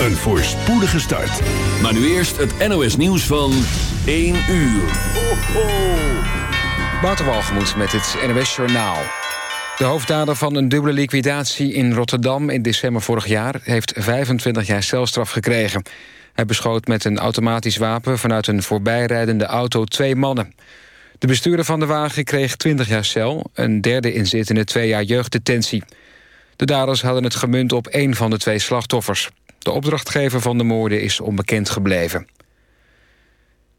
een voorspoedige start. Maar nu eerst het NOS nieuws van 1 uur. Ho, met het NOS Journaal. De hoofddader van een dubbele liquidatie in Rotterdam in december vorig jaar... heeft 25 jaar celstraf gekregen. Hij beschoot met een automatisch wapen vanuit een voorbijrijdende auto twee mannen. De bestuurder van de wagen kreeg 20 jaar cel, een derde inzittende twee jaar jeugddetentie. De daders hadden het gemunt op één van de twee slachtoffers. De opdrachtgever van de moorden is onbekend gebleven.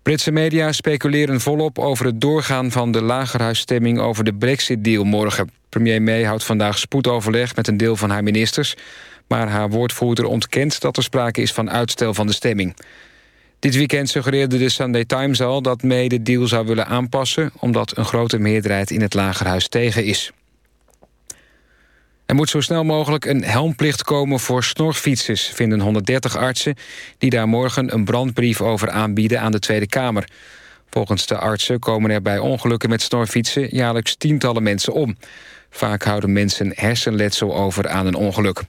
Britse media speculeren volop over het doorgaan van de lagerhuisstemming over de Brexit-deal morgen. Premier May houdt vandaag spoedoverleg met een deel van haar ministers... maar haar woordvoerder ontkent dat er sprake is van uitstel van de stemming. Dit weekend suggereerde de Sunday Times al dat May de deal zou willen aanpassen... omdat een grote meerderheid in het lagerhuis tegen is. Er moet zo snel mogelijk een helmplicht komen voor snorfietsers... vinden 130 artsen die daar morgen een brandbrief over aanbieden aan de Tweede Kamer. Volgens de artsen komen er bij ongelukken met snorfietsen... jaarlijks tientallen mensen om. Vaak houden mensen hersenletsel over aan een ongeluk.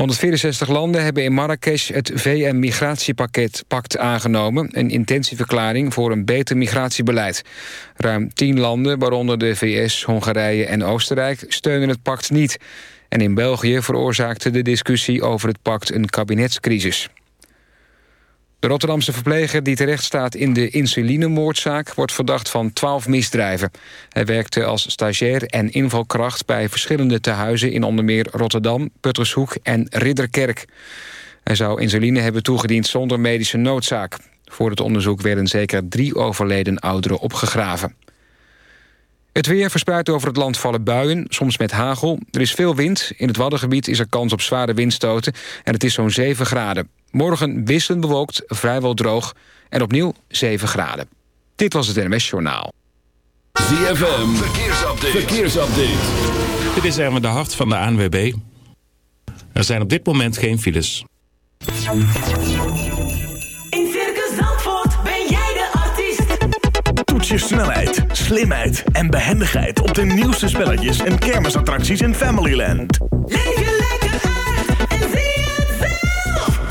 164 landen hebben in Marrakesh het VN-migratiepakket pact aangenomen... een intentieverklaring voor een beter migratiebeleid. Ruim 10 landen, waaronder de VS, Hongarije en Oostenrijk... steunen het pact niet. En in België veroorzaakte de discussie over het pact een kabinetscrisis. De Rotterdamse verpleger die terecht staat in de insulinemoordzaak... wordt verdacht van twaalf misdrijven. Hij werkte als stagiair en invalkracht bij verschillende tehuizen... in onder meer Rotterdam, Puttershoek en Ridderkerk. Hij zou insuline hebben toegediend zonder medische noodzaak. Voor het onderzoek werden zeker drie overleden ouderen opgegraven. Het weer verspreidt over het land vallen buien, soms met hagel. Er is veel wind. In het Waddengebied is er kans op zware windstoten. En het is zo'n 7 graden. Morgen wisselend bewolkt, vrijwel droog. En opnieuw 7 graden. Dit was het NMS Journaal. ZFM, verkeersupdate. verkeersupdate. Dit is Erwin de Hart van de ANWB. Er zijn op dit moment geen files. je snelheid, slimheid en behendigheid op de nieuwste spelletjes en kermisattracties in Familyland. Leef je lekker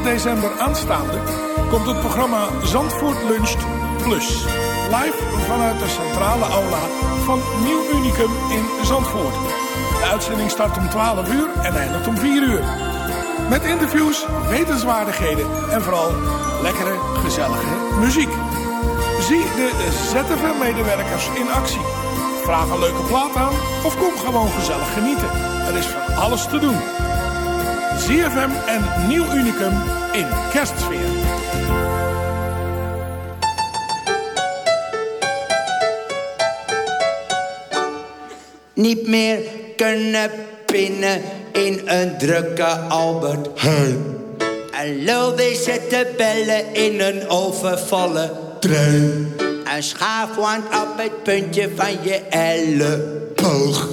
21 december aanstaande komt het programma Zandvoort Luncht Plus. Live vanuit de centrale aula van Nieuw Unicum in Zandvoort. De uitzending start om 12 uur en eindigt om 4 uur. Met interviews, wetenswaardigheden en vooral lekkere, gezellige muziek. Zie de ZFM-medewerkers in actie. Vraag een leuke plaat aan of kom gewoon gezellig genieten. Er is van alles te doen. ZFM en Nieuw Unicum in kerstsfeer. Niet meer kunnen pinnen in een drukke Albert Heijn. En lul weer zitten bellen in een overvallen trein. Een schaafwand op het puntje van je elleboog.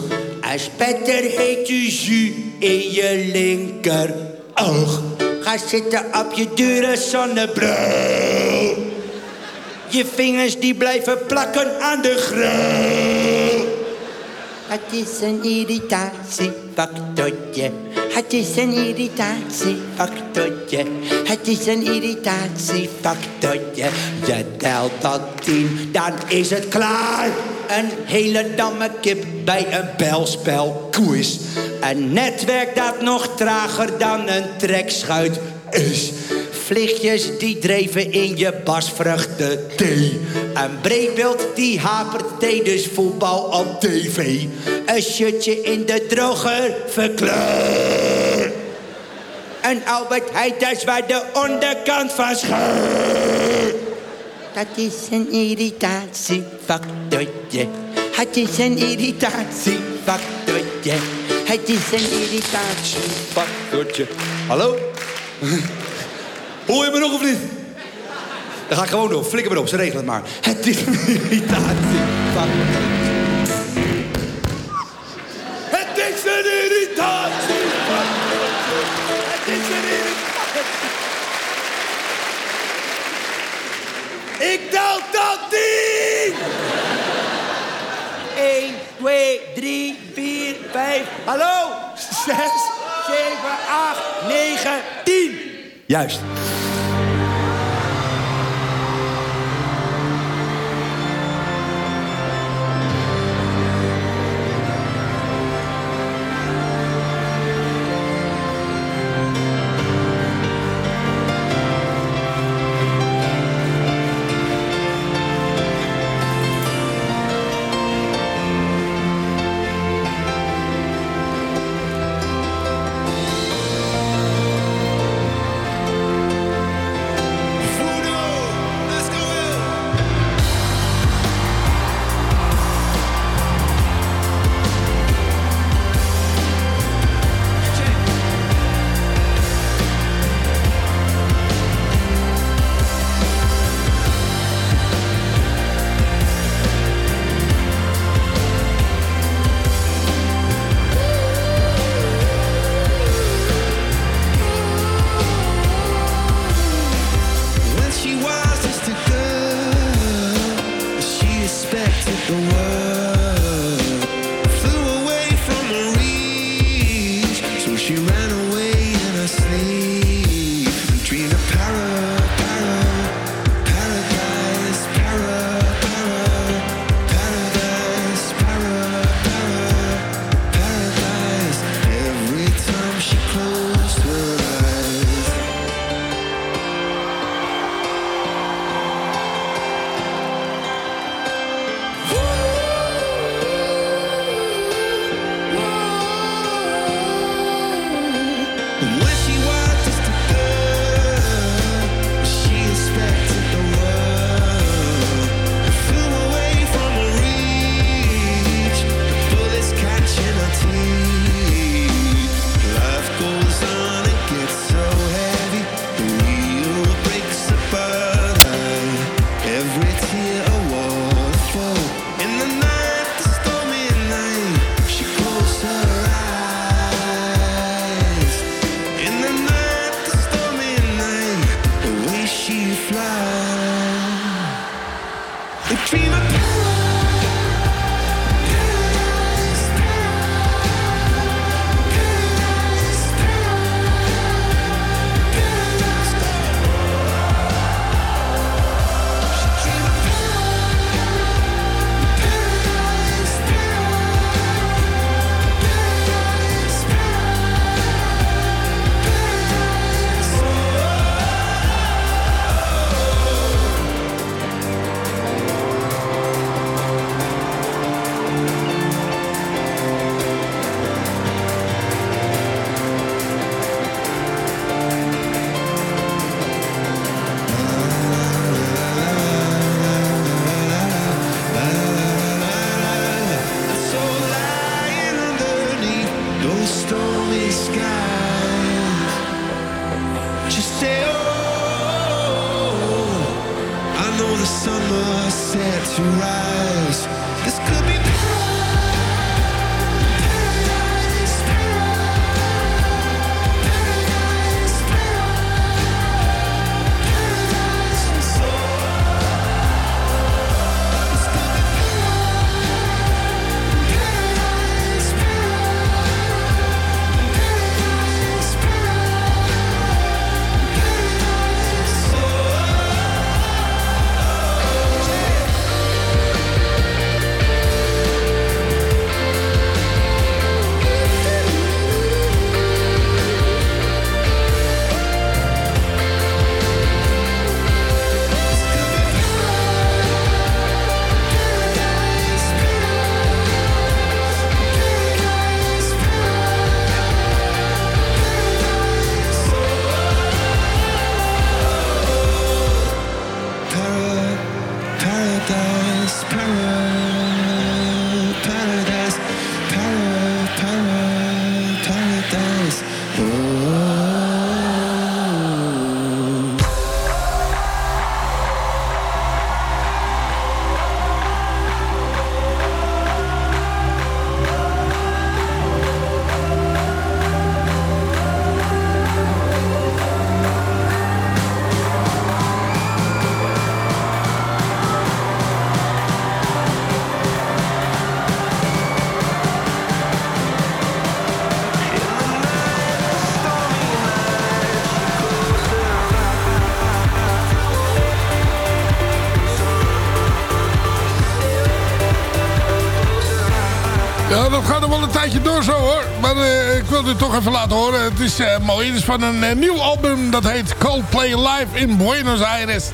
Een spetter heet u jus in je linker oog. Ga zitten op je dure zonnebril. Je vingers die blijven plakken aan de gril. Het is een irritatiefactortje. Het is een irritatiefactortje. Het is een irritatiefactortje. Je telt tot tien, dan is het klaar. Een hele damme kip bij een quiz. Een netwerk dat nog trager dan een trekschuit is. Vliegjes die dreven in je basvruchten thee. Een breedbeeld die hapert tijdens voetbal op tv. Een shirtje in de droger verkleur. Een Albert Heijn waar de onderkant van. Dat is een irritatiefactortje. Het is een irritatiefactortje. Het is een irritatiefactortje. Hallo? Hoor je me nog of niet? Dan ga ik gewoon door. Flikker me op, ze regelen het maar. Het is een irritatiefactortje. Het is een irritatiefactortje. Ik tel tot tien! 1, 2, 3, 4, 5. Hallo? 6, 7, 8, 9, 10. Juist. Ik wil het toch even laten horen. Het is eh, mooi. Het is van een eh, nieuw album. Dat heet Coldplay Live in Buenos Aires.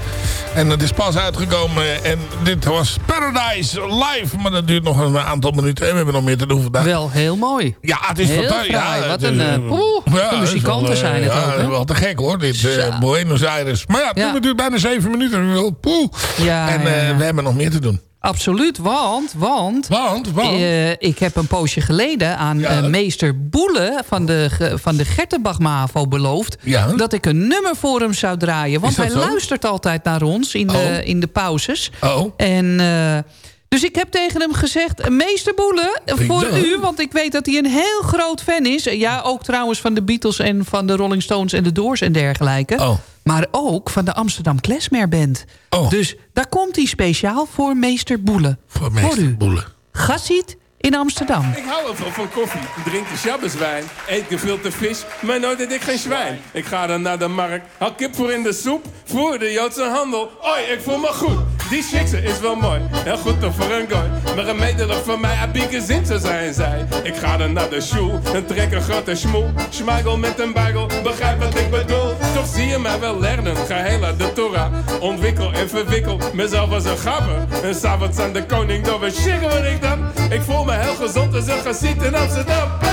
En dat is pas uitgekomen. En dit was Paradise Live. Maar dat duurt nog een aantal minuten. En we hebben nog meer te doen vandaag. Wel heel mooi. Ja, het is Heel fantastisch. Ja, Wat een, poeh, ja, de muzikanten wel, zijn het ja, ook, hè? wel te gek hoor. Dit Zo. Buenos Aires. Maar ja, het Ja. duurt bijna zeven minuten. Poeh. Ja, en we hebben nog meer te doen. Absoluut, want, want, Want, want. eh, ik heb een poosje geleden aan Ja. eh, meester Boele van de, van de Gertenbach beloofd... Ja. dat ik een nummer voor hem zou draaien. Want hij zo? luistert altijd naar ons in, de, Oh. in de pauzes. Oh. En, eh, dus ik heb tegen hem gezegd... Meester Boele, voor u, want ik weet dat hij een heel groot fan is. Ja, ook trouwens van de Beatles en van de Rolling Stones en de Doors en dergelijke. Oh. Maar ook van de Amsterdam Klesmer Band. Oh. Dus daar komt hij speciaal voor meester Boele. Voor meester u. Boele. In Amsterdam. Ik hou wel van koffie, drink de shabbeswijn, eet gevilte vis, maar nooit eet ik geen zwijn. Ik ga dan naar de markt, haal kip voor in de soep, voor de Joodse handel. Oi, ik voel me goed, die chicse is wel mooi, heel goed toch voor een gooi. Maar een medelig van mij, abieke zin zo zijn zij. Ik ga dan naar de school en trek een grote schmoel, schmagel met een buigel, begrijp wat ik bedoel. Toch zie je mij wel lernen, ga heel uit de Torah, ontwikkel en verwikkel mezelf als een gabber. En s'avonds aan de koning, door shigger word ik dan. Ik voel me heel gezond als een gasiet in Amsterdam.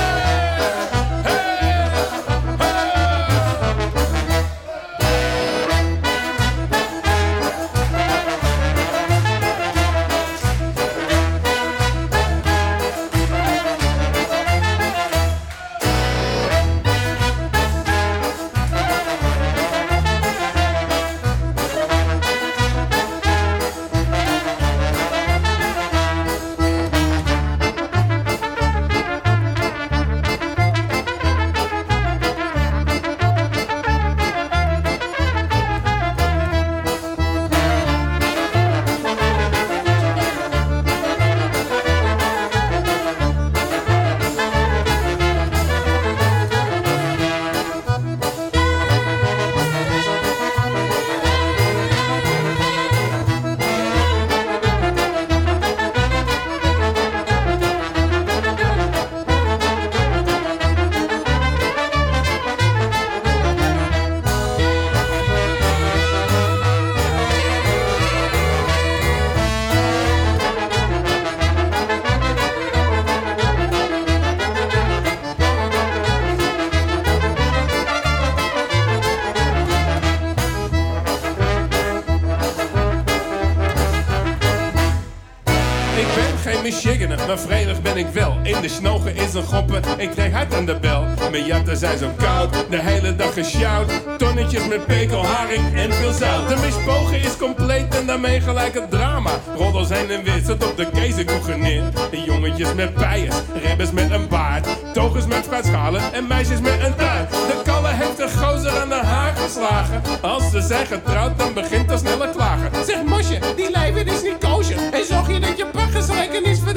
Ik krijg hard aan de bel. Mijn jatten zijn zo koud, de hele dag gesjouwd. Tonnetjes met pekel, haring en veel zout. De mispogen is compleet en daarmee gelijk het drama. Roddels heen en weer, zit op de kezenkoeken neer. De jongetjes met pijers, ribbers met een baard. Togers met fruitschalen en meisjes met een taart. De kalle heeft een gozer aan de haak geslagen. Als ze zijn getrouwd, dan begint er sneller klagen. Zeg mosje, die leven is niet koosje. En zorg je dat je pakgeslijken is voor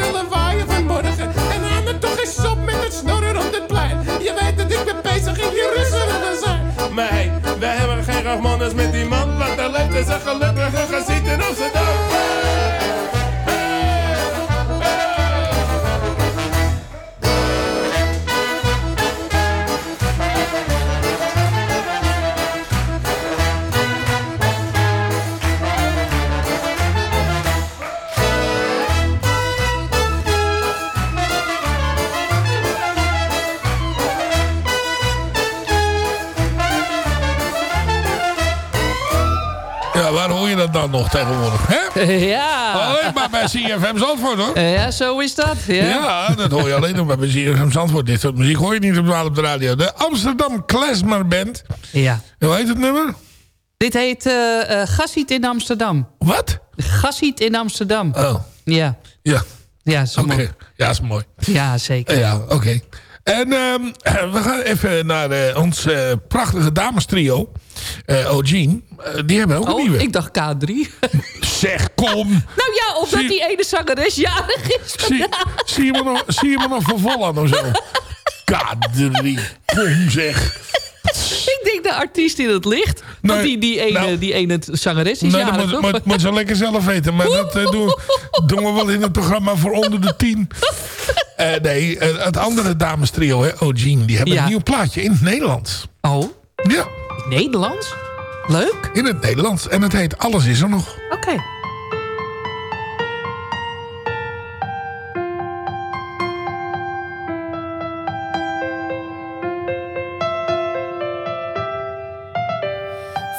Want de tegenwoordig? Hè? Ja. Alleen maar bij CFM Zandvoort hoor. Ja, zo is dat. Ja. Ja, dat hoor je alleen nog maar bij CFM Zandvoort. Dit soort muziek hoor je niet op de, op de radio. De Amsterdam Klezmer Band. Ja. Hoe heet het nummer? Dit heet eh eh, Gassiet in Amsterdam. Wat? Gassiet in Amsterdam. Oh. Ja. Ja. Ja, is mooi. Ja, is mooi. Ja, zeker. Ja, oké. En ehm, we gaan even naar eh, ons eh, prachtige damestrio. Eh O'Gene. Eh, die hebben ook een Oh, nieuwe. ik dacht K3. Zeg, kom. Nou ja, omdat Zie- die ene zangeres jarig is Zie, je me nog, zie je me nog aan of zo? K3. Kom zeg. Ik denk de artiest in het licht. Want Nee, die, die, ene, nou- die ene zangeres is Nee, dat moet, moet, moet ze lekker zelf weten. Maar dat eh, doen, doen we wel in het programma voor onder de tien. Eh, nee, het andere damestrio, hè, O'Gene, die hebben Ja. een nieuw plaatje in het Nederlands. Oh, Nederlands? Leuk. in het Nederlands. En het heet Alles is er nog. Oké.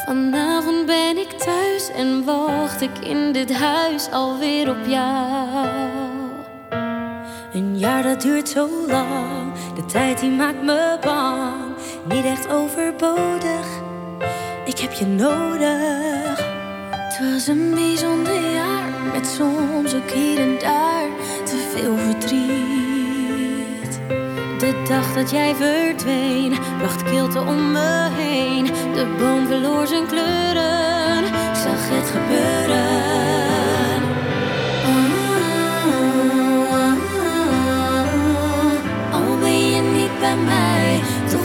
Vanavond ben ik thuis en wacht ik in dit huis alweer op jou. Een jaar dat duurt zo lang, de tijd die maakt me bang. Niet echt overbodig, ik heb je nodig. Het was een bijzonder jaar, met soms ook hier en daar te veel verdriet. De dag dat jij verdween, bracht kilte om me heen. De boom verloor zijn kleuren, ik zag het gebeuren. Bij mij, toch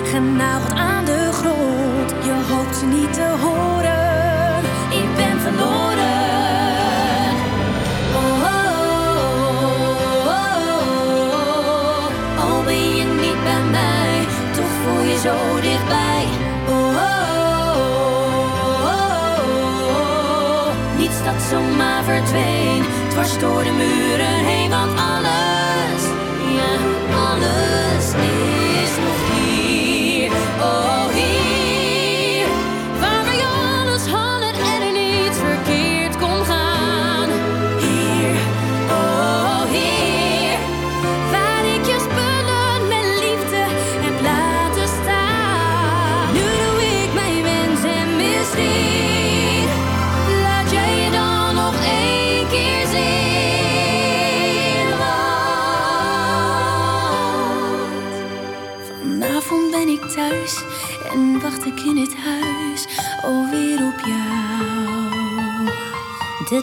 genageld aan de grond. Je hoopt ze niet te horen. Ik ben verloren. Oh, oh, oh, oh. Al ben je niet bij mij, toch voel je zo dichtbij. Oh, oh, oh, oh. Niets dat zomaar verdween, dwars door de muren heen, want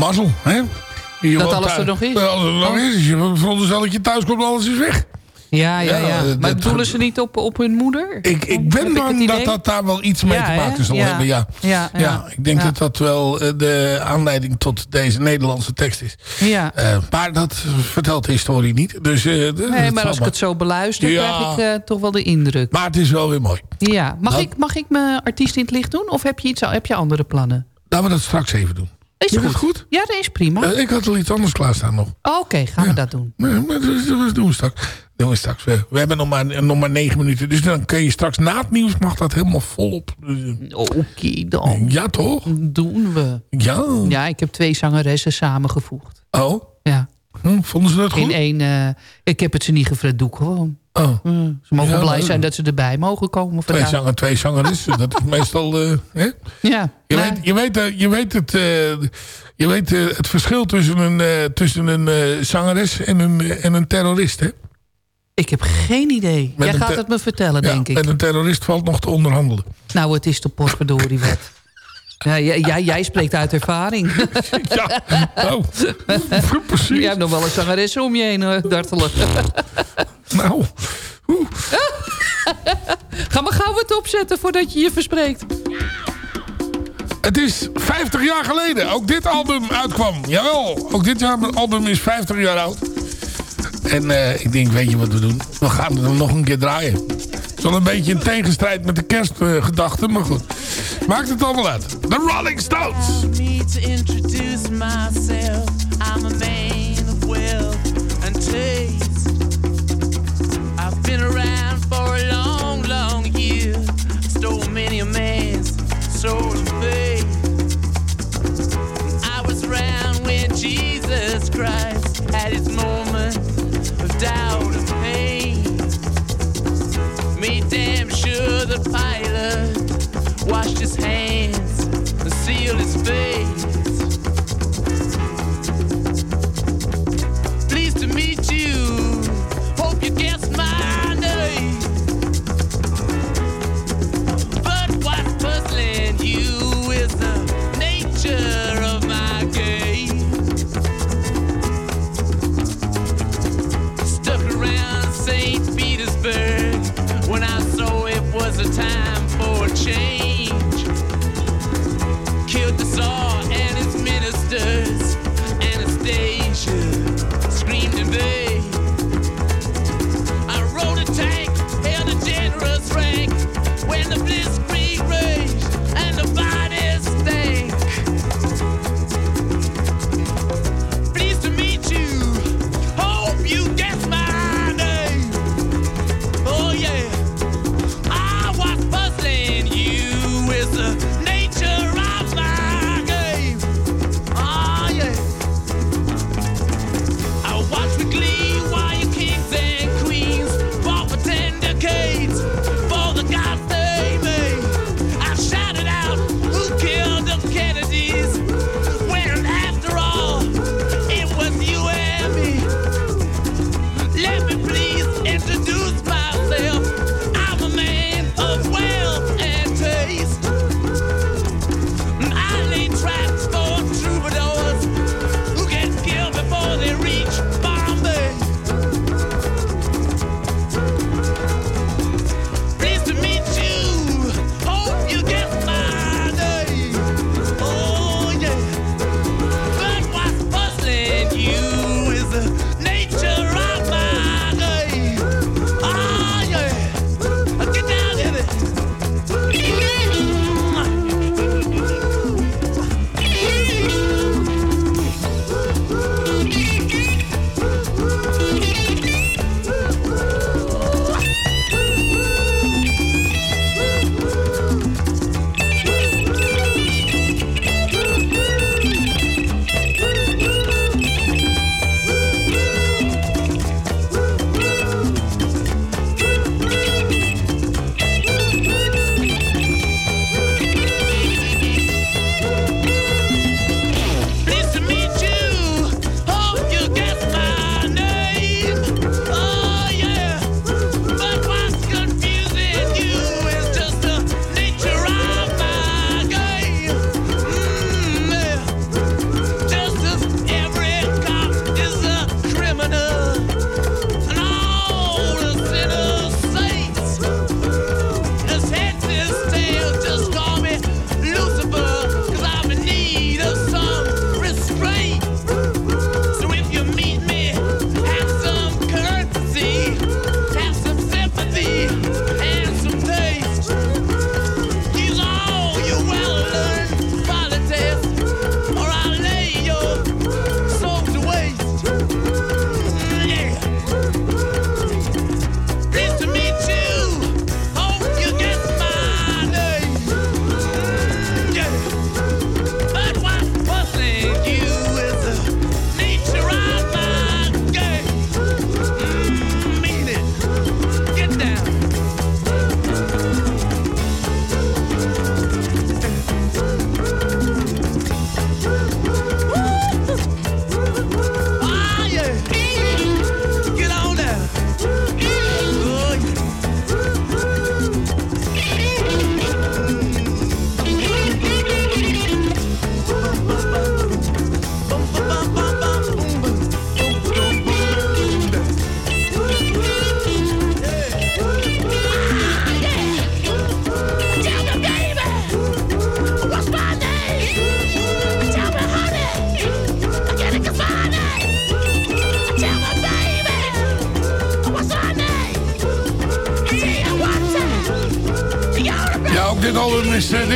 mazzel, hè? Je Dat alles er nog is? Er Oh. is. Als je veronderstel dat je thuis komt, alles is weg. Ja, ja, Ja, ja. dat- Maar dat- doelen ze niet op, op hun moeder? Ik, ik ben bang dat dat daar wel iets mee Ja, te maken zal Ja. hebben. Ja. Ja, ja. ik denk dat dat wel eh, de aanleiding tot deze Nederlandse tekst is. Ja. Eh, maar dat vertelt de historie niet. Dus, eh, dat- Nee, dat maar als ik het zo beluister, krijg ik toch wel de indruk. Maar het is wel weer mooi. Ja. Mag, Dat- ik, mag ik mijn artiest in het licht doen? Of heb je, iets, heb je andere plannen? Laten we dat straks even doen. Is goed. dat goed? Ja, dat is prima. Eh, ik had al iets anders klaarstaan nog. Oké, gaan we dat doen. Nee, maar dat, dat doen we straks. Doen we, straks. We, we hebben nog maar, nog maar negen minuten. Dus dan kun je straks na het nieuws mag dat helemaal volop. Oké dan. Ja, toch? Doen we. Ja. Ja, ik heb twee zangeressen samengevoegd. Oh? Ja. Hm, vonden ze dat goed? In één, eh, ik heb het ze niet gevraagd, doe gewoon. Oh. Hm, ze mogen Ja, blij zijn dat ze erbij mogen komen Twee, zanger, twee zangerissen, dat is meestal... eh, hè? Ja. Je, weet, je, weet, eh, je weet, het, eh, je weet eh, het verschil tussen een, eh, tussen een eh, zangeres en een, eh, en een terrorist, hè? Ik heb geen idee. Met Jij gaat het me vertellen, Ja, denk ik. Met een terrorist valt nog te onderhandelen. Nou, het is de potverdorie-wet. Ja, jij, jij, spreekt uit ervaring. Ja, oh, precies. Jij hebt nog wel een zangeres om je heen eh, dartelen. Nou, Ga maar gauw wat opzetten voordat je je verspreekt. het is 50 jaar geleden. Ook dit album uitkwam. Jawel, ook dit album is 50 jaar oud. En eh, ik denk, weet je wat we doen? We gaan het nog een keer draaien. Is wel een beetje in tegenstrijd met de kerstgedachten, maar goed. Maakt het allemaal uit. The Rolling Stones.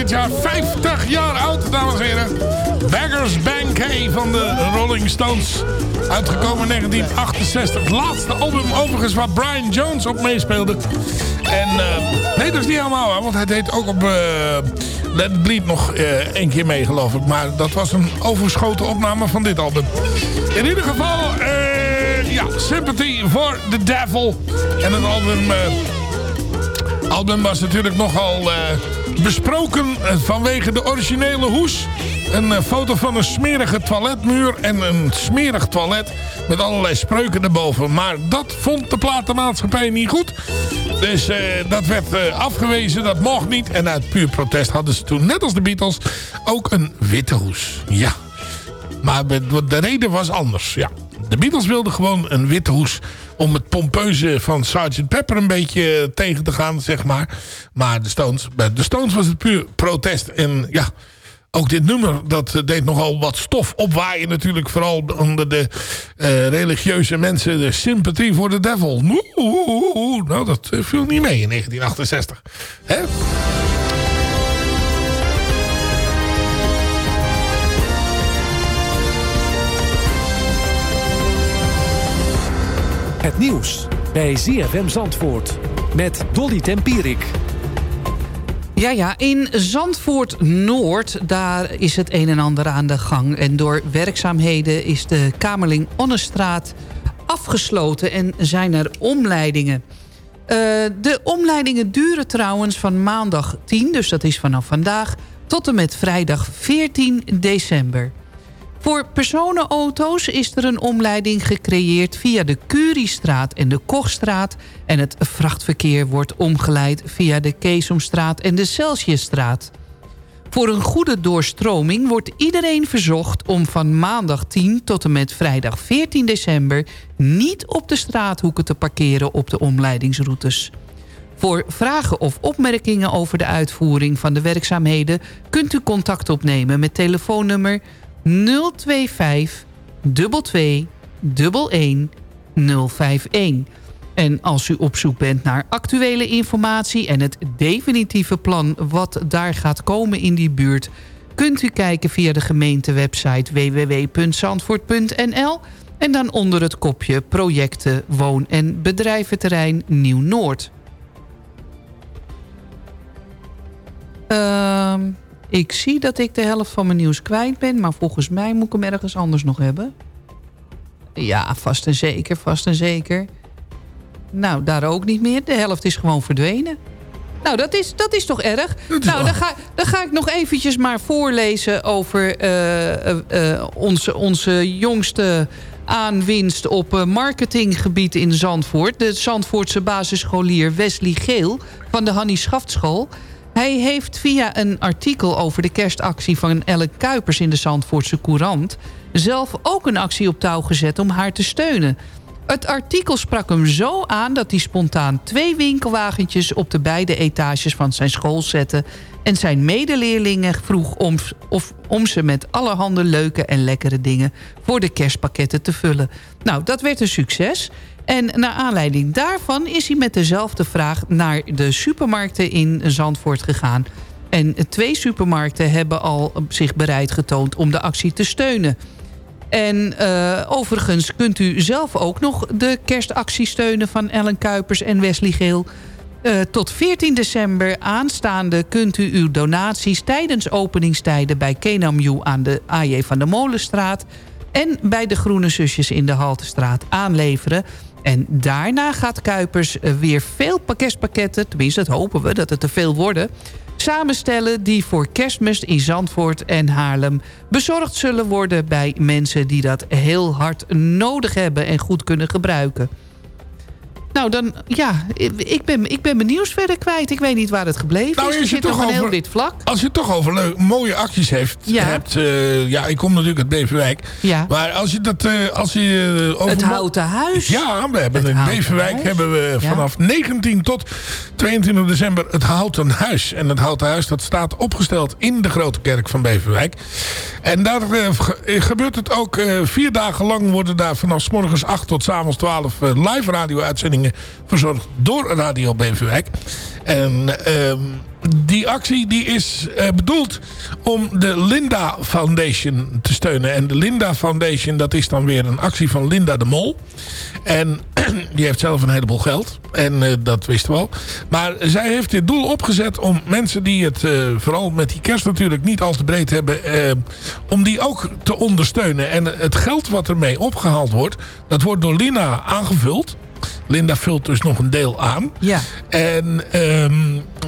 Dit jaar 50 jaar oud, dames en heren. Beggars Bank K van de Rolling Stones. Uitgekomen in 1968. Het laatste album overigens waar Brian Jones op meespeelde. En eh, nee, dat is niet helemaal waar. Want hij deed ook op eh Let Bleed nog eh, één keer mee, geloof ik. Maar dat was een overschoten opname van dit album. In ieder geval, ja, Sympathy for the Devil. En het album... album was natuurlijk nogal besproken eh, vanwege de originele hoes. Een eh, foto van een smerige toiletmuur en een smerig toilet met allerlei spreuken erboven. Maar dat vond de platenmaatschappij niet goed. Dus eh, dat werd afgewezen, dat mocht niet. En uit puur protest hadden ze toen, net als de Beatles, ook een witte hoes. Ja. Maar de reden was anders, ja. De Beatles wilden gewoon een witte hoes om het pompeuze van Sgt. Pepper een beetje tegen te gaan, zeg maar. Maar de Stones, bij de Stones was het puur protest. En ja, ook dit nummer, dat deed nogal wat stof opwaaien natuurlijk. Vooral onder de eh, religieuze mensen. De sympathie voor de devil. Oeh, oeh, oeh. Nou, dat eh, viel niet mee in 1968. Hè? Het nieuws bij ZFM Zandvoort met Dolly Tempierik. Ja, ja, in Zandvoort Noord, daar is het een en ander aan de gang. En door werkzaamheden is de Kamerling Onnestraat afgesloten en zijn er omleidingen. Eh, de omleidingen duren trouwens van maandag 10, dus dat is vanaf vandaag... tot en met vrijdag 14 december. Voor personenauto's is er een omleiding gecreëerd via de Curiestraat en de Kochstraat... en het vrachtverkeer wordt omgeleid via de Keesomstraat en de Celsiusstraat. Voor een goede doorstroming wordt iedereen verzocht om van maandag 10 tot en met vrijdag 14 december... niet op de straathoeken te parkeren op de omleidingsroutes. Voor vragen of opmerkingen over de uitvoering van de werkzaamheden... kunt u contact opnemen met telefoonnummer 025 22 11 051. En als u op zoek bent naar actuele informatie... en het definitieve plan wat daar gaat komen in die buurt... kunt u kijken via de gemeentewebsite www.zandvoort.nl... en dan onder het kopje projecten, woon- en bedrijventerrein Nieuw-Noord. Ehm... Ik zie dat ik de helft van mijn nieuws kwijt ben... maar volgens mij moet ik hem ergens anders nog hebben. Ja, vast en zeker, vast en zeker. Nou, daar ook niet meer. De helft is gewoon verdwenen. Nou, dat is, dat is toch erg? Nou, dan ga, dan ga ik nog eventjes maar voorlezen over uh, uh, onze, onze jongste aanwinst op marketinggebied in Zandvoort. De Zandvoortse basisscholier Wesley Geel van de Hannie Schaftschool... Hij heeft via een artikel over de kerstactie van Ellen Kuipers in de Zandvoortse Courant... zelf ook een actie op touw gezet om haar te steunen. Het artikel sprak hem zo aan dat hij spontaan twee winkelwagentjes... op de beide etages van zijn school zette... en zijn medeleerlingen vroeg om, of, om ze met allerhande leuke en lekkere dingen... voor de kerstpakketten te vullen. Nou, dat werd een succes... En naar aanleiding daarvan is hij met dezelfde vraag... naar de supermarkten in Zandvoort gegaan. En twee supermarkten hebben al zich bereid getoond... om de actie te steunen. En uh, overigens kunt u zelf ook nog de kerstactie steunen... van Ellen Kuipers en Wesley Geel... Uh, tot 14 december aanstaande kunt u uw donaties tijdens openingstijden bij Kenamju aan de AJ van de Molenstraat en bij de Groene Zusjes in de Haltestraat aanleveren. En daarna gaat Kuipers weer veel kerstpakketten... tenminste, dat hopen we, dat het er veel worden... samenstellen die voor kerstmis in Zandvoort en Haarlem... bezorgd zullen worden bij mensen die dat heel hard nodig hebben... en goed kunnen gebruiken. Nou, dan, ja, ik ben, ik ben mijn nieuws verder kwijt. Ik weet niet waar het gebleven nou, is. Er zit nog een heel dit vlak. Als je het toch over leuk, mooie acties heeft, Ja. hebt... uh, ja, ik kom natuurlijk uit Beverwijk. Ja. Maar als je dat... Uh, als je, uh, over het Houten Huis. Ja, we hebben Het in Beverwijk Huis. hebben we Ja. vanaf 19 tot 22 december het Houten Huis. En het Houten Huis dat staat opgesteld in de Grote Kerk van Beverwijk. En daar uh, ge- gebeurt het ook uh, vier dagen lang worden daar vanaf s morgens 8 tot s avonds 12 uh, live radio verzorgd door Radio Beverwijk. En ehm die actie die is eh, bedoeld om de Linda Foundation te steunen. En de Linda Foundation, dat is dan weer een actie van Linda de Mol. En die heeft zelf een heleboel geld. En eh, dat wisten we al. Maar zij heeft dit doel opgezet om mensen die het, eh, vooral met die kerst natuurlijk, niet al te breed hebben. om die ook te ondersteunen. En het geld wat ermee opgehaald wordt, dat wordt door Linda aangevuld. Linda vult dus nog een deel aan. Ja. En ehm,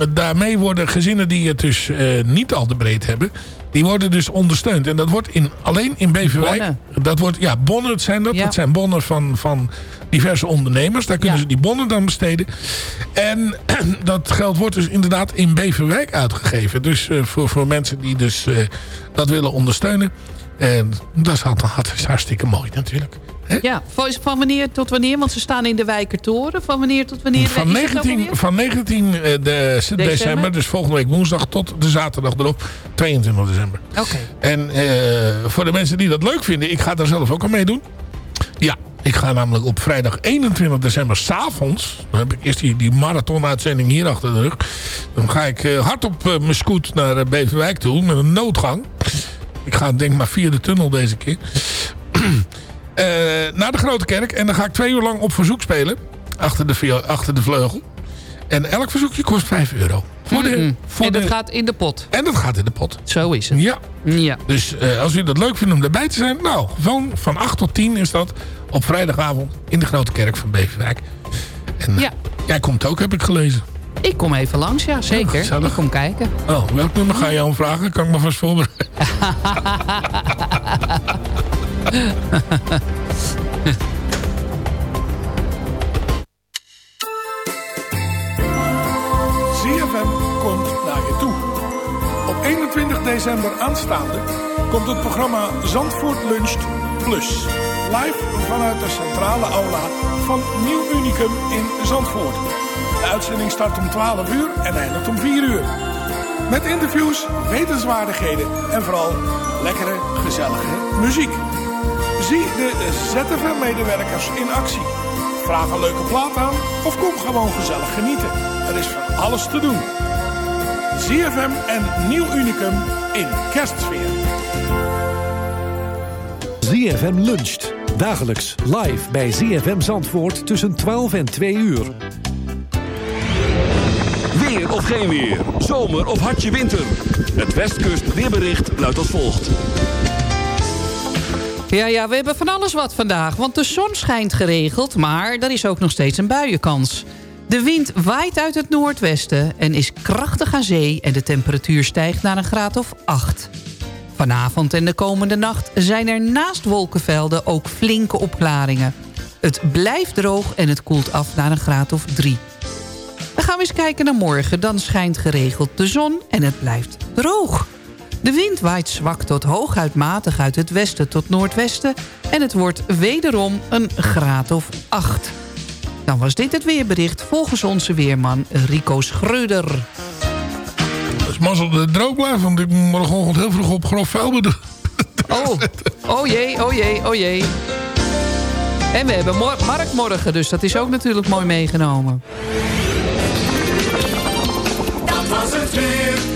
daarmee worden gezinnen die het dus eh, niet al te breed hebben... die worden dus ondersteund. En dat wordt in, alleen in Beverwijk... Bonnen. Dat wordt, ja, bonnen zijn dat. Ja. Dat zijn bonnen van, van diverse ondernemers. Daar kunnen Ja. ze die bonnen dan besteden. En dat geld wordt dus inderdaad in Beverwijk uitgegeven. Dus eh, voor, voor mensen die dus eh, dat willen ondersteunen. En dat is, altijd- dat is hartstikke mooi natuurlijk. Ja, van, van wanneer tot wanneer? Want ze staan in de Wijkertoren. Van wanneer tot wanneer? Van is het ook 19, alweer? van 19 eh, de, december. dus volgende week woensdag tot de zaterdag erop, 22 december. Oké. En eh, voor de mensen die dat leuk vinden, ik ga daar zelf ook aan meedoen. Ja, ik ga namelijk op vrijdag 21 december s'avonds, dan heb ik eerst die, die marathon-uitzending hier achter de rug. Dan ga ik eh, hard op mijn scoot naar Beverwijk toe met een noodgang. Ik ga denk maar via de tunnel deze keer. Eh, naar de Grote Kerk. En dan ga ik twee uur lang op verzoek spelen. Achter de, achter de vleugel. En elk verzoekje kost 5 euro. Voor de, voor en dat de, gaat in de pot. en dat gaat in de pot. Zo is het. Ja. Ja. Dus eh, als u dat leuk vindt om erbij te zijn. Nou, van, van 8 tot 10 is dat. Op vrijdagavond in de Grote Kerk van Beverwijk. En eh, Ja. jij komt ook, heb ik gelezen. Ik kom even langs, ja, zeker. gezellig. ik kom kijken. Oh, welk nummer ga je aan vragen? Kan ik me vast voorbereiden. ZFM komt naar je toe. Op 21 december aanstaande komt het programma Zandvoort Luncht Plus. Live vanuit de centrale aula van Nieuw Unicum in Zandvoort. De uitzending start om 12 uur en eindigt om 4 uur. Met interviews, wetenswaardigheden en vooral lekkere, gezellige muziek. Zie de ZFM-medewerkers in actie. Vraag een leuke plaat aan of kom gewoon gezellig genieten. Er is van alles te doen. ZFM en Nieuw Unicum in kerstsfeer. ZFM luncht. Dagelijks live bij ZFM Zandvoort tussen 12 en 2 uur. Weer of geen weer. Zomer of hartje winter. Het Westkust weerbericht luidt als volgt. Ja, ja, we hebben van alles wat vandaag. Want de zon schijnt geregeld, maar er is ook nog steeds een buienkans. De wind waait uit het noordwesten en is krachtig aan zee... en de temperatuur stijgt naar een graad of 8. Vanavond en de komende nacht zijn er naast wolkenvelden ook flinke opklaringen. Het blijft droog en het koelt af naar een graad of 3. Dan gaan we eens kijken naar morgen. Dan schijnt geregeld de zon en het blijft droog. De wind waait zwak tot hooguit matig uit het westen tot noordwesten... en het wordt wederom een graad of 8. Dan was dit het weerbericht volgens onze weerman Rico Schreuder. Het is mazzel dat het droog blijft. Want ik moet morgenochtend heel vroeg op grof vuil. Oh, oh jee, oh jee, oh jee. En we hebben mor- Mark morgen, dus dat is ook natuurlijk mooi meegenomen. Dat was het weer.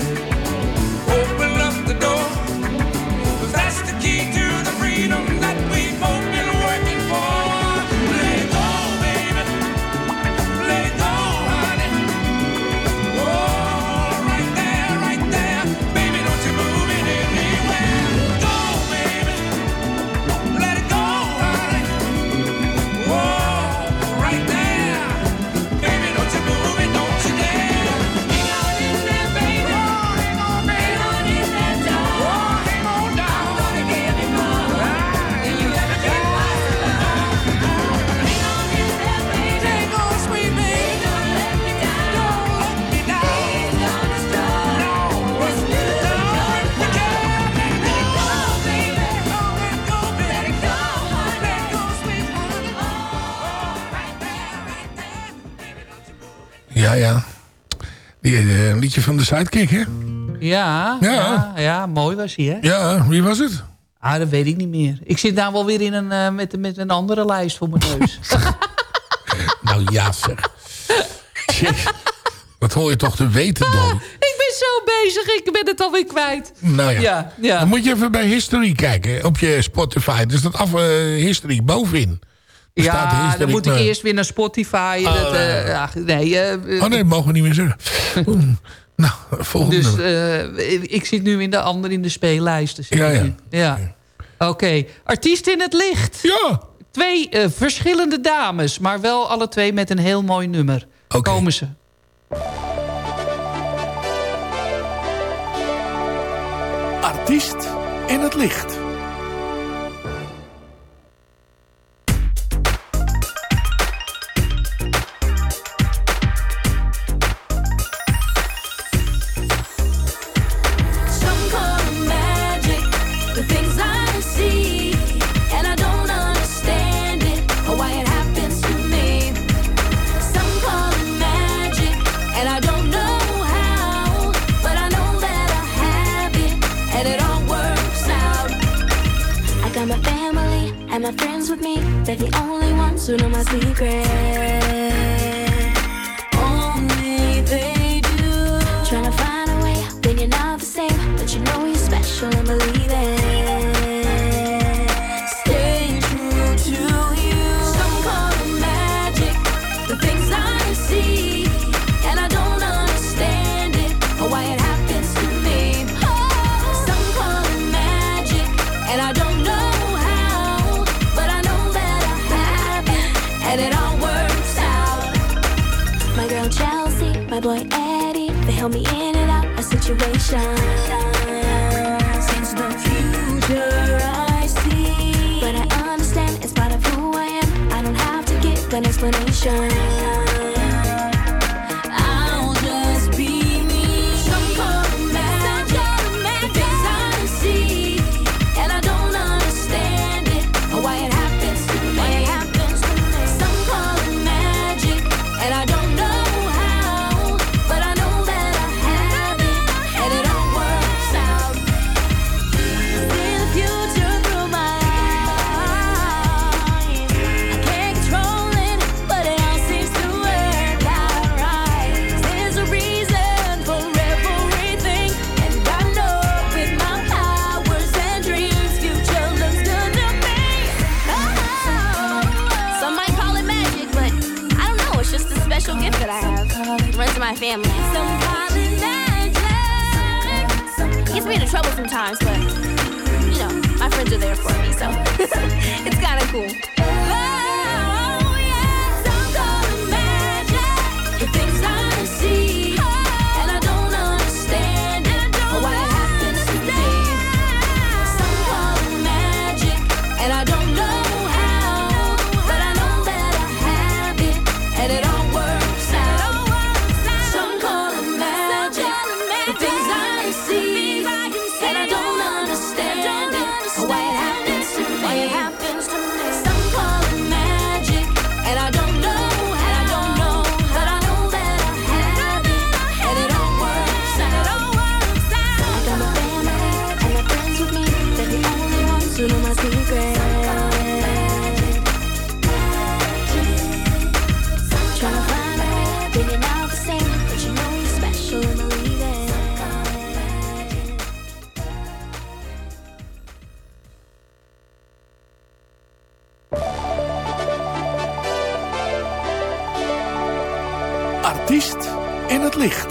liedje van de Sidekick, hè? Ja, ja. ja, ja mooi was hij, hè? Ja, wie was het? Ah, dat weet ik niet meer. Ik zit daar wel weer in een, uh, met, met een andere lijst voor mijn neus. nou ja, zeg. Wat hoor je toch te weten, dan? Ah, ik ben zo bezig, ik ben het alweer kwijt. Nou ja. ja. Dan moet je even bij History kijken, op je Spotify. Dus dat af, eh, History, bovenin. Ja, dan moet ik eerst weer naar Spotify. Uh, ah, dat, eh, nee, uh, oh nee, mogen we niet meer zeggen. Nou. Dus eh, ik zit nu in de andere in de speellijsten. Ja, ja. ja. Oké, artiest in het licht. Ja. Twee eh, verschillende dames, maar wel alle twee met een heel mooi nummer. Komen ze. Artiest in het licht. family. Gets me into trouble sometimes, but you know, my friends are there for me, so it's kind of cool. licht.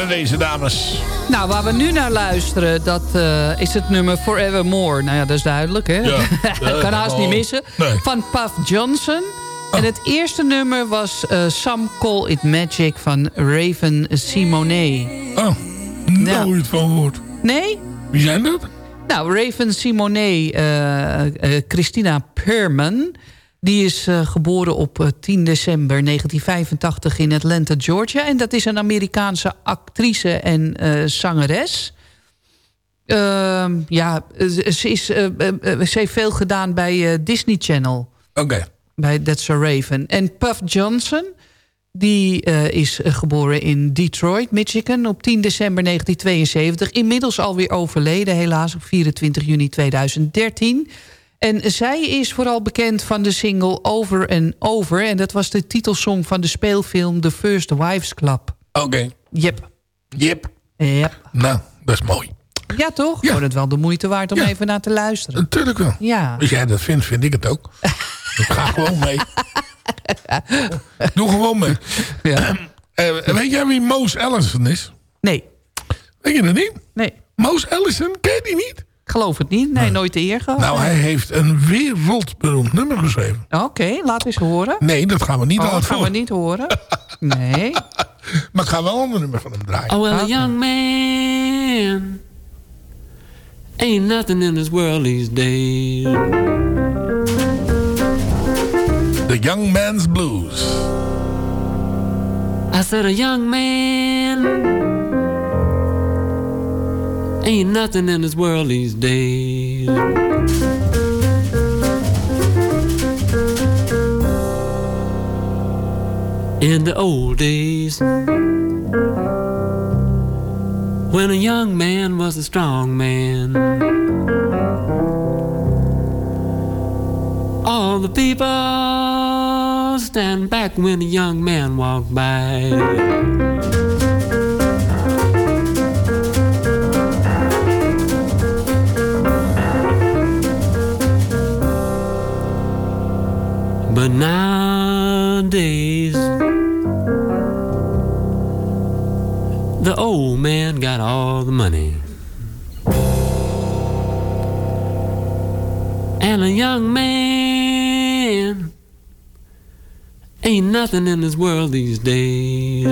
Waren deze dames? Nou, waar we nu naar luisteren, dat eh, is het nummer Forevermore. Nou ja, dat is duidelijk, hè? Ja. kan haast niet missen. Nee. Van Puff Johnson. En het eerste nummer was eh, Some Call It Magic van Raven Simone. Oh, nooit van gehoord. Nee? Wie zijn dat? Nou, Raven Simone, eh, Christina Perman... die is eh, geboren op eh, 10 december 1985 in Atlanta, Georgia. En dat is een Amerikaanse actrice en eh, zangeres. Ehm, ja, ze, is, eh, eh, eh, ze heeft veel gedaan bij eh, Disney Channel. Oké. Bij That's a Raven. En Puff Johnson... Die eh, is eh, geboren in Detroit, Michigan, op 10 december 1972. Inmiddels alweer overleden, helaas op 24 juni 2013. En zij is vooral bekend van de single Over and Over. En dat was de titelsong van de speelfilm The First Wives Club. Oké. Yep. Yep. Yep. Nou, dat is mooi. Ja, toch? Ja. Wordt het wel de moeite waard om even naar te luisteren. Natuurlijk wel. Ja. Als jij dat vindt, vind ik het ook. ik ga gewoon mee. Doe gewoon mee. Ja. Eh, weet jij wie Moos Ellison is? Nee. Weet je dat niet? Nee. Moos Ellison, ken je die niet? Ik geloof het niet. Nee, nooit de eer gehad. Nou, hij heeft een wereldberoemd nummer geschreven. Oké, laat eens horen. Nee, dat gaan we niet Oh, dat gaan we niet horen. Nee. Maar ik ga wel een ander nummer van hem draaien. Oh, well, a young man ain't nothing in this world these days. The Young Man's Blues. I said, a young man ain't nothing in this world these days. In the old days, when a young man was a strong man, all the people stand back when a young man walked by. But nowadays, the old man got all the money. And a young man ain't nothing in this world these days.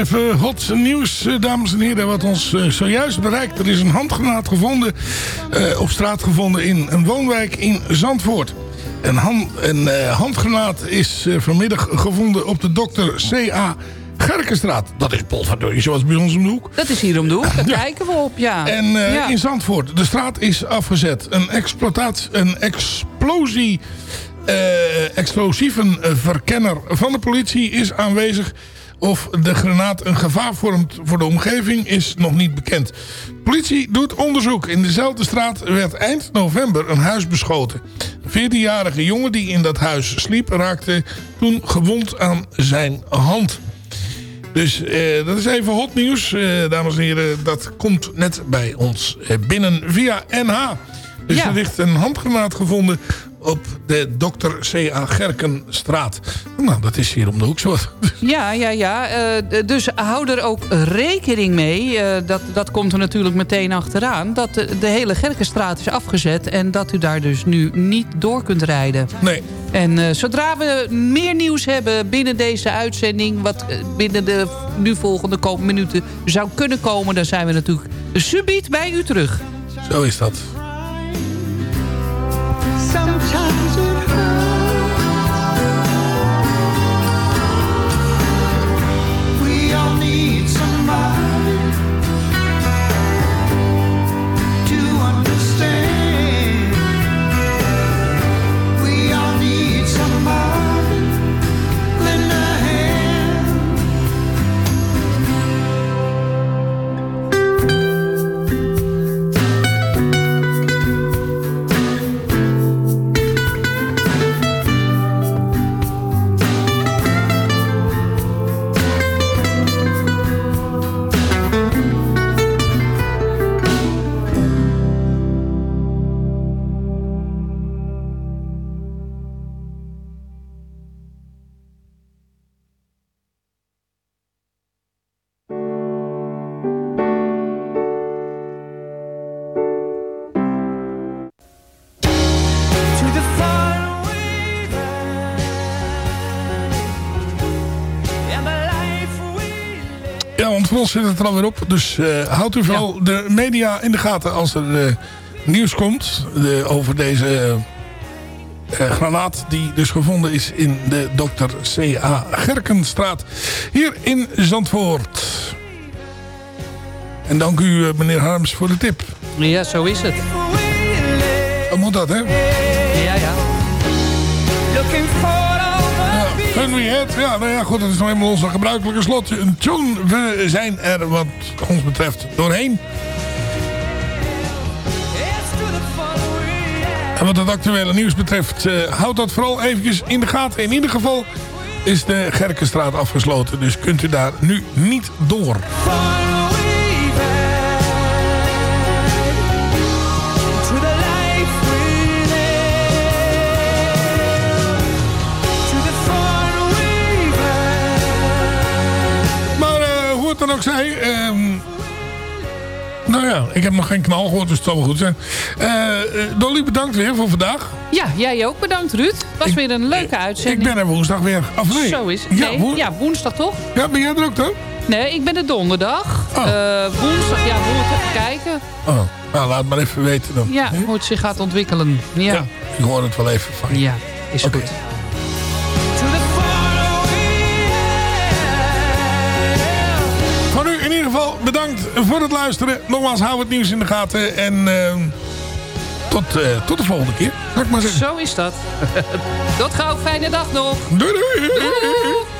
Even hot nieuws, eh, dames en heren, wat ons eh, zojuist bereikt. Er is een handgranaat gevonden, eh, op straat gevonden in een woonwijk in Zandvoort. Een, hand, een eh, handgranaat is eh, vanmiddag gevonden op de dokter C.A. Gerkenstraat. Dat is Polverdorje, zoals bij ons om de hoek. Dat is hier om de hoek, daar kijken we op, ja. En eh, Ja. in Zandvoort, de straat is afgezet. Een, exploitatie, een explosie, eh, explosievenverkenner van de politie is aanwezig. Of de granaat een gevaar vormt voor de omgeving is nog niet bekend. Politie doet onderzoek. In dezelfde straat werd eind november een huis beschoten. Een 14-jarige jongen die in dat huis sliep raakte toen gewond aan zijn hand. Dus eh, dat is even hot nieuws, eh, dames en heren. Dat komt net bij ons eh, binnen via NH. Dus Ja. er ligt een handgranaat gevonden op de Dr. C.A. Gerkenstraat. Nou, dat is hier om de hoek zo. Ja, ja, ja. Eh, dus hou er ook rekening mee. eh, dat, dat komt er natuurlijk meteen achteraan. Dat de, de hele Gerkenstraat is afgezet. En dat u daar dus nu niet door kunt rijden. Nee. En eh, zodra we meer nieuws hebben binnen deze uitzending... wat binnen de nu volgende minuten zou kunnen komen... dan zijn we natuurlijk subiet bij u terug. Zo is dat. Sometimes ons zit het er alweer op. Dus eh, houdt u vooral de media in de gaten als er eh, nieuws komt de, over deze eh, granaat die dus gevonden is in de Dr. C.A. Gerkenstraat hier in Zandvoort. En dank u meneer Harms voor de tip. Ja, zo is het. Moet dat, hè? Ja, ja. Ja, nou ja, goed, dat is nou eenmaal onze gebruikelijke slot. John, we zijn er wat ons betreft doorheen. En wat het actuele nieuws betreft, eh, houd dat vooral eventjes in de gaten. In ieder geval is de Gerkenstraat afgesloten, dus kunt u daar nu niet door. Zij... ehm, nou ja, ik heb nog geen knal gehoord, dus het zal wel goed zijn. Eh, eh, Dolly, bedankt weer voor vandaag. Ja, jij ook bedankt Ruud. Was weer een leuke uitzending. Ik ben er woensdag weer. Of nee? Zo is het. Ja, ja, woensdag toch? Ja, ben jij er ook dan? Nee, ik ben er donderdag. Oh. Eh, woensdag, ja, we moeten even kijken. Oh, nou laat maar even weten dan. Ja, hoe het zich gaat ontwikkelen. Ja, ja, Ik hoor het wel even van je. is goed. Bedankt voor het luisteren. Nogmaals, hou het nieuws in de gaten. En ehm, tot, eh, tot de volgende keer, ik maar zeggen. Zo is dat. Tot gauw, fijne dag nog. Doei doei. Doei.